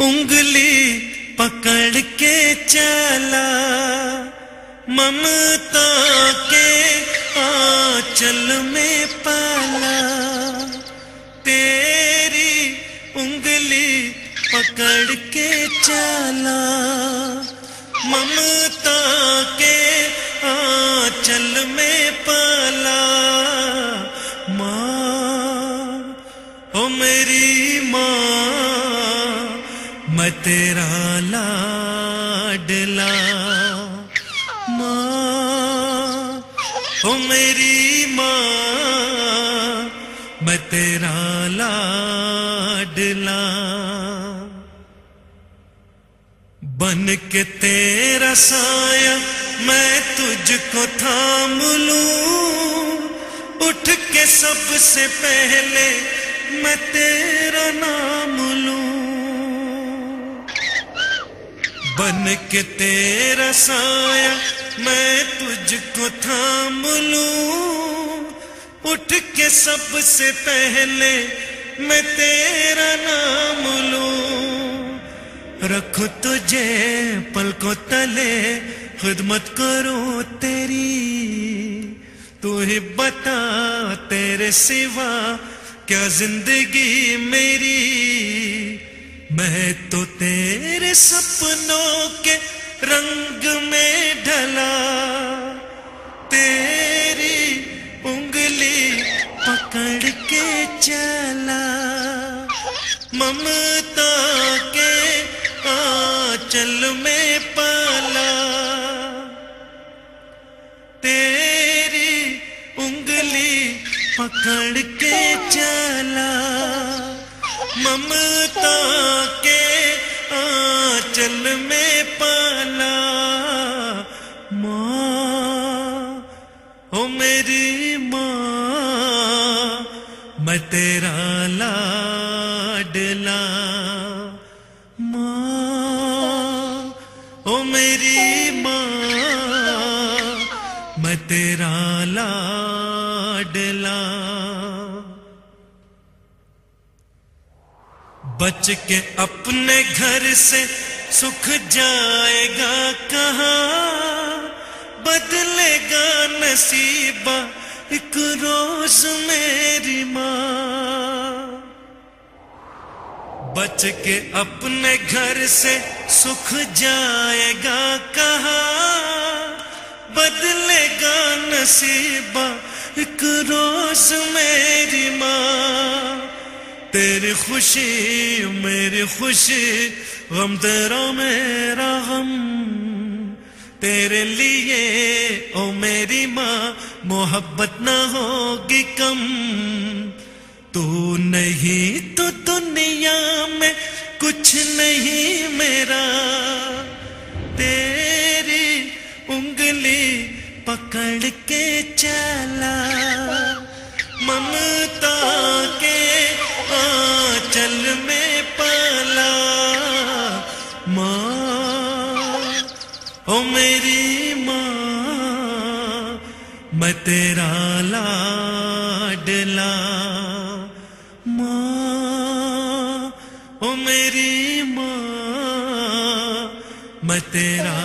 उंगली पकड़ के चला, ममता के आंचल में पाला। तेरी उंगली पकड़ के चला, ममता के आंचल में पाला। माँ तेरा लाडला। माँ, ओ मेरी माँ, मैं तेरा लाडला। बन के तेरा साया, मैं तुझको थाम लूँ। उठ के सबसे पहले मैं तेरा नाम लूँ। बन के तेरा साया मैं तुझको थाम लूँ। उठ के सबसे पहले मैं तेरा नाम लूँ। रखो तुझे पलकों तले, खिदमत करो तेरी। तू ही बता तेरे सिवा क्या ज़िंदगी मेरी। मैं तो तेरे सपनों के रंग में ढला। तेरी उंगली पकड़ के चला। ममता के आंचल में पाला। तेरी उंगली पकड़ के चला। ममता के आंचल में पाला। माँ, ओ मेरी माँ, मैं तेरा लाडला। माँ, ओ मेरी माँ, मैं तेरा लाडला। बच के अपने घर से सुख जाएगा कहाँ? बदलेगा नसीबा एक रोज मेरी माँ। बच के अपने घर से सुख जाएगा कहा? बदलेगा नसीबा एक रोज मेरी माँ। तेरी खुशी, मेरी खुशी, गम तेरा, मेरा गम। तेरे लिए, ओ मेरी माँ, मोहब्बत न होगी कम। तू नहीं तो दुनिया में कुछ नहीं मेरा। तेरी उंगली पकड़ के चला। ममता के आंचल में पला माँ। ओ मेरी माँ, मैं तेरा लाडला माँ। ओ मेरी माँ, मैं तेरा